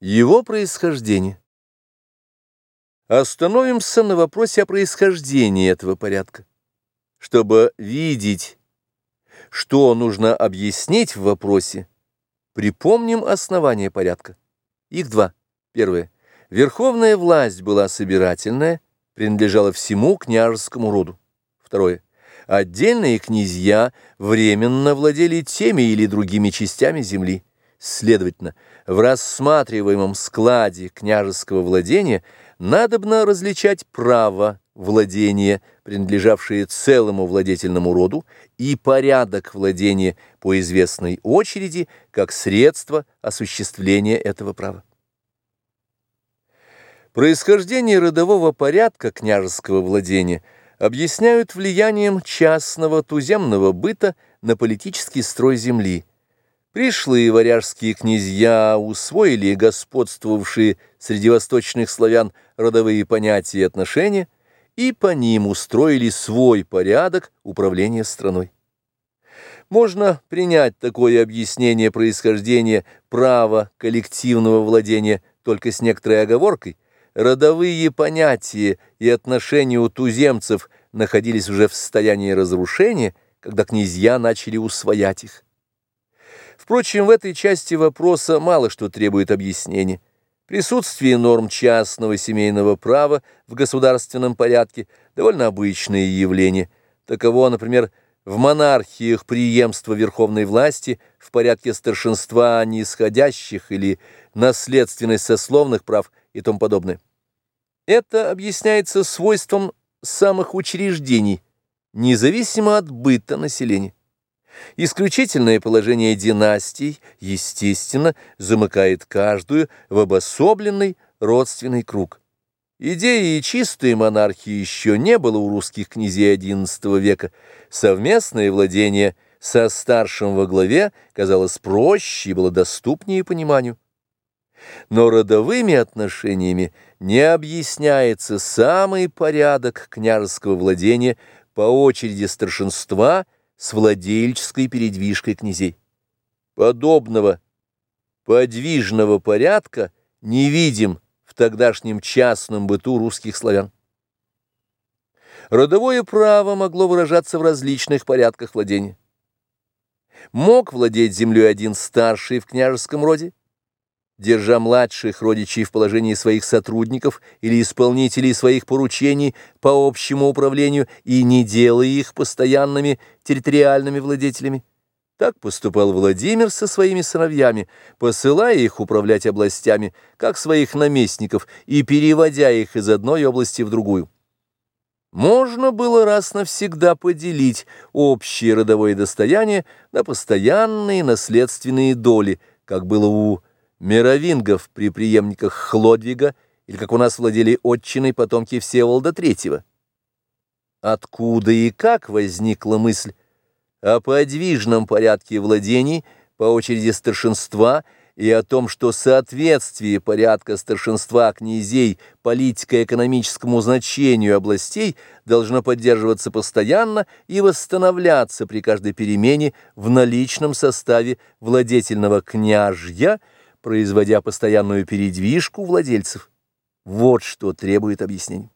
Его происхождение. Остановимся на вопросе о происхождении этого порядка. Чтобы видеть, что нужно объяснить в вопросе, припомним основания порядка. Их два. Первое. Верховная власть была собирательная, принадлежала всему княжескому роду. Второе. Отдельные князья временно владели теми или другими частями земли. Следовательно, в рассматриваемом складе княжеского владения надобно различать право владения, принадлежавшее целому владетельному роду, и порядок владения по известной очереди, как средство осуществления этого права. Происхождение родового порядка княжеского владения объясняют влиянием частного туземного быта на политический строй земли – Пришлые варяжские князья усвоили господствовавшие среди восточных славян родовые понятия и отношения и по ним устроили свой порядок управления страной. Можно принять такое объяснение происхождения права коллективного владения только с некоторой оговоркой. Родовые понятия и отношения у туземцев находились уже в состоянии разрушения, когда князья начали усвоять их. Впрочем, в этой части вопроса мало что требует объяснения. Присутствие норм частного семейного права в государственном порядке – довольно обычное явление. Таково, например, в монархиях преемство верховной власти в порядке старшинства нисходящих или наследственность сословных прав и тому подобное. Это объясняется свойством самых учреждений, независимо от быта населения. Исключительное положение династий, естественно, замыкает каждую в обособленный родственный круг. Идеи чистой монархии еще не было у русских князей XI века. Совместное владение со старшим во главе казалось проще и было доступнее пониманию. Но родовыми отношениями не объясняется самый порядок княжеского владения по очереди старшинства – с владельческой передвижкой князей. Подобного подвижного порядка не видим в тогдашнем частном быту русских славян. Родовое право могло выражаться в различных порядках владения. Мог владеть землей один старший в княжеском роде, держа младших родичей в положении своих сотрудников или исполнителей своих поручений по общему управлению и не делая их постоянными территориальными владетелями. Так поступал Владимир со своими сыновьями, посылая их управлять областями, как своих наместников, и переводя их из одной области в другую. Можно было раз навсегда поделить общее родовое достояние на постоянные наследственные доли, как было у мировингов при преемниках Хлодвига, или как у нас владели отчиной потомки Всеволода Третьего. Откуда и как возникла мысль о подвижном порядке владений по очереди старшинства и о том, что соответствие порядка старшинства князей политико-экономическому значению областей должно поддерживаться постоянно и восстановляться при каждой перемене в наличном составе владетельного княжья – производя постоянную передвижку владельцев. Вот что требует объяснений.